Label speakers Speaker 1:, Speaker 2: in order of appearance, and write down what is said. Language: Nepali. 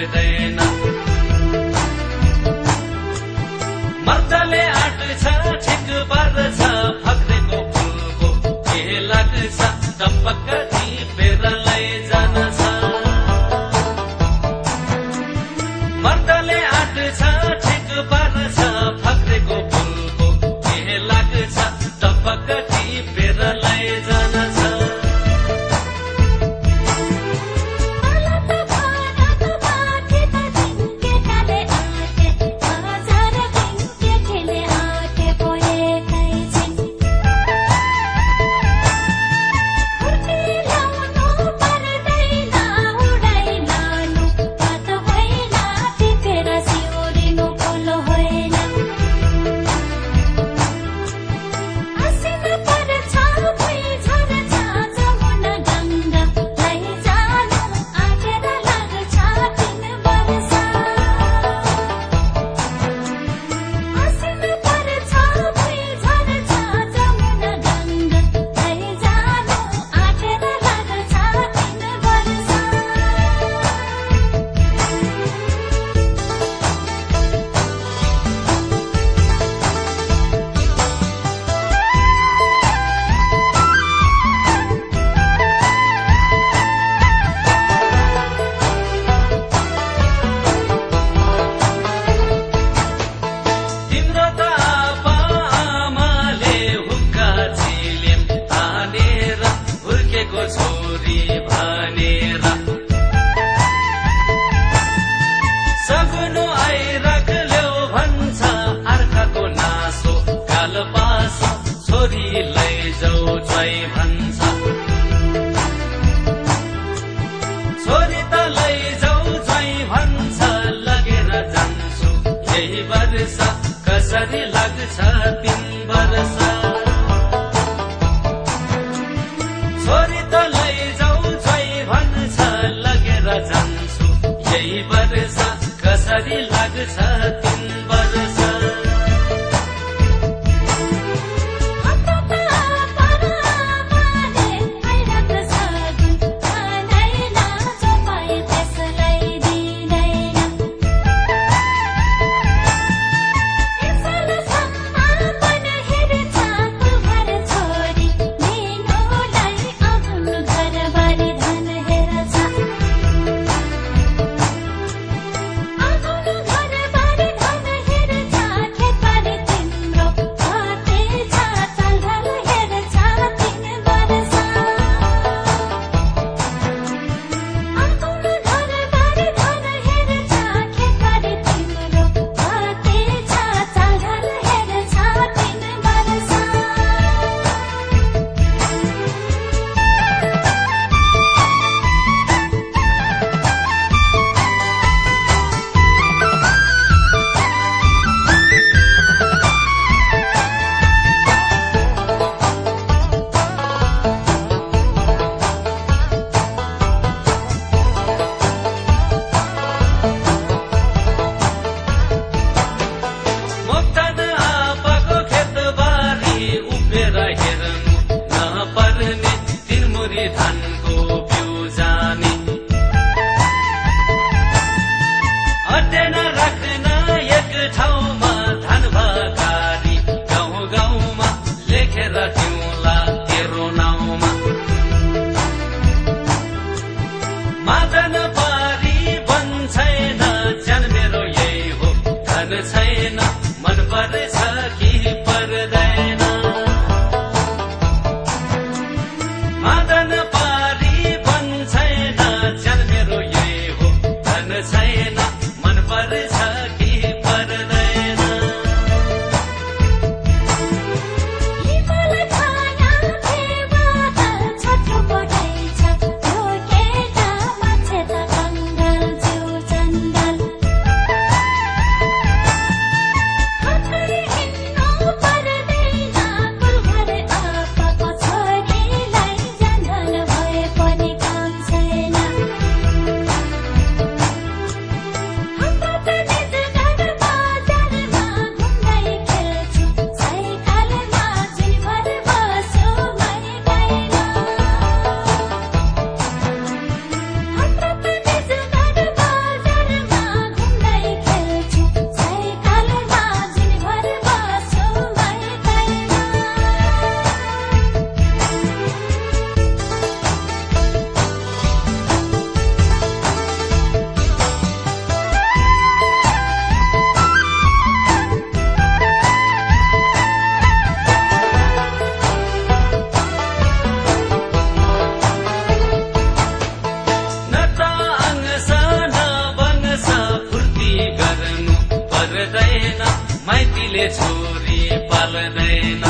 Speaker 1: बिग्दैन मर्दले आँट्छ ठिक पार्दछ फक्रेको फुलको के लाग्छ चम्पक टिपेर छ मर्दले आँट्छ சதில that's Hallelujah.